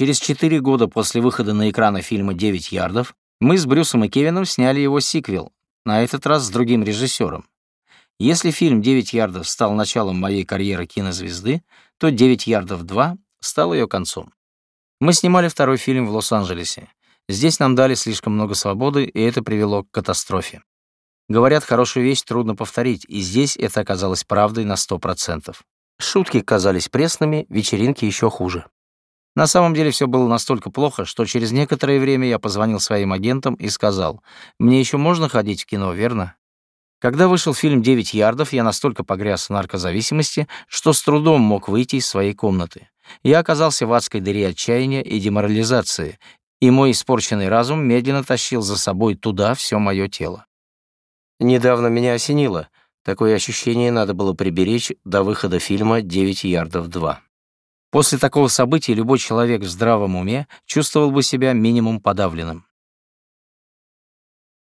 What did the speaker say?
Через четыре года после выхода на экраны фильма «Девять ярдов» мы с Брюсом и Кевином сняли его сиквел, на этот раз с другим режиссером. Если фильм «Девять ярдов» стал началом моей карьеры кинозвезды, то «Девять ярдов 2» стал ее концом. Мы снимали второй фильм в Лос-Анджелесе. Здесь нам дали слишком много свободы, и это привело к катастрофе. Говорят, хорошую вещь трудно повторить, и здесь это оказалось правдой на 100%. Шутки казались пресными, вечеринки еще хуже. На самом деле все было настолько плохо, что через некоторое время я позвонил своим агентам и сказал, «Мне еще можно ходить в кино, верно?» Когда вышел фильм «Девять ярдов», я настолько погряз в наркозависимости, что с трудом мог выйти из своей комнаты. Я оказался в адской дыре отчаяния и деморализации, и мой испорченный разум медленно тащил за собой туда все мое тело. Недавно меня осенило. Такое ощущение надо было приберечь до выхода фильма «Девять ярдов 2». После такого события любой человек в здравом уме чувствовал бы себя минимум подавленным.